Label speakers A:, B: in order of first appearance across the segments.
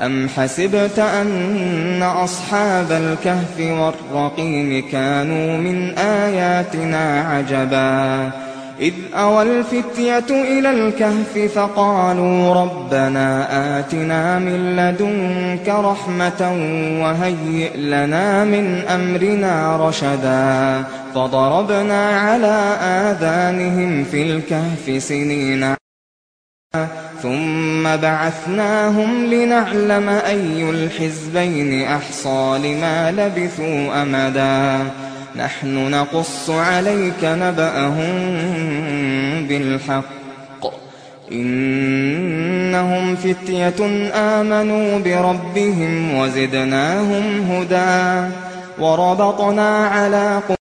A: أم حسبت أن أصحاب الكهف والرقيم كانوا من آياتنا عجبا إذ أوى الفتية إلى الكهف فقالوا ربنا آتنا من لدنك رحمة وهيئ لنا من أمرنا رشدا فضربنا على آذانهم في الكهف سنين ثم بعثناهم لنعلم أي الحزبين أحصى لما لبثوا أمدا. نحن نقص عليك نبأهم بالحق. إنهم فتية آمنوا بربهم وزدناهم هدى. وربطنا على قلوبهم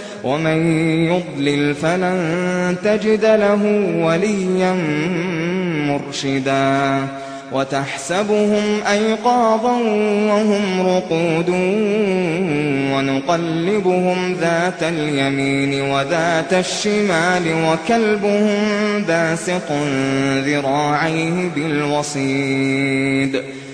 A: ومن يضلل فلن تجد له وليا مرشدا وتحسبهم أيقاظا وهم رقود ونقلبهم ذات اليمين وذات الشمال وكلبهم باسط ذراعيه بالوصيد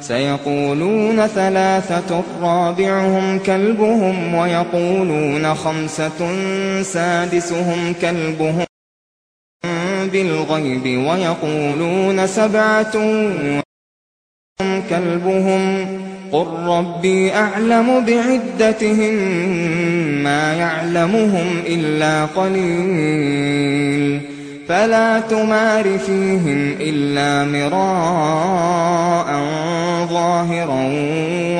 A: سيقولون ثلاثة رابعهم كلبهم ويقولون خمسة سادسهم كلبهم بالغيب ويقولون سبعة كلبهم قل ربي أعلم بعدتهم ما يعلمهم إلا قليل فلا تمار فيهم إلا مراء ظاهرا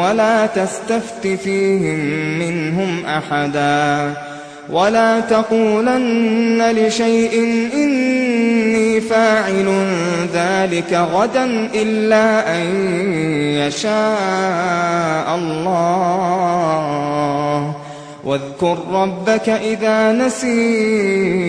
A: ولا تستفت فيهم منهم أحدا ولا تقولن لشيء إني فاعل ذلك غدا إلا أن يشاء الله واذكر ربك إذا نسيت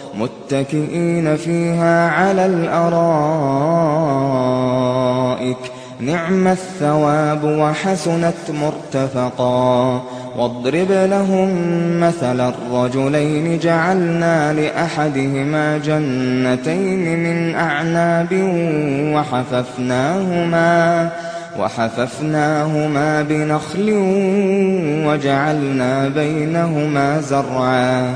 A: متكئين فيها على الأرائك. نعم الثواب وحسنت مرتفقا. واضرب لهم مثل الرجلين جعلنا لأحدهما جنتين من أعناب وحففناهما وحففناهما بنخل وجعلنا بينهما زرعا.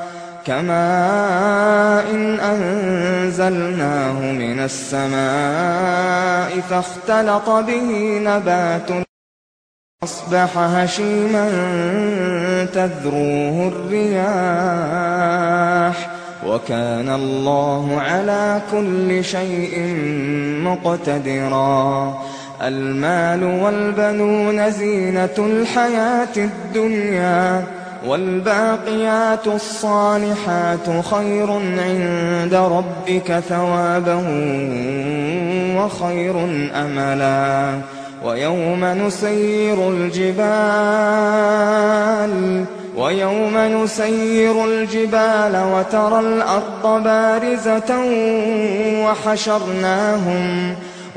A: كما إن أنزلناه من السماء فاختلط به نبات أصبح هشيما تذروه الرياح وكان الله على كل شيء مقتدرا المال والبنون زينة الحياة الدنيا والباقيات الصالحات خير عند ربك ثوابا وخير أملا. ويوم نسير الجبال ويوم نسير الجبال وترى الأرض بارزة وحشرناهم. وحشرناهم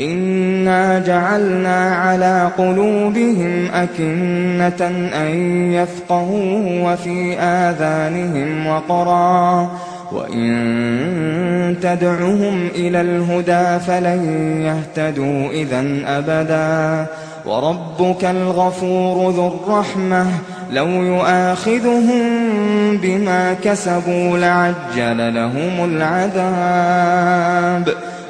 A: إنا جعلنا على قلوبهم أكنة أن يفقهوا وفي آذانهم وقرا وإن تدعهم إلى الهدى فلن يهتدوا إذا أبدا وربك الغفور ذو الرحمة لو يؤاخذهم بما كسبوا لعجل لهم العذاب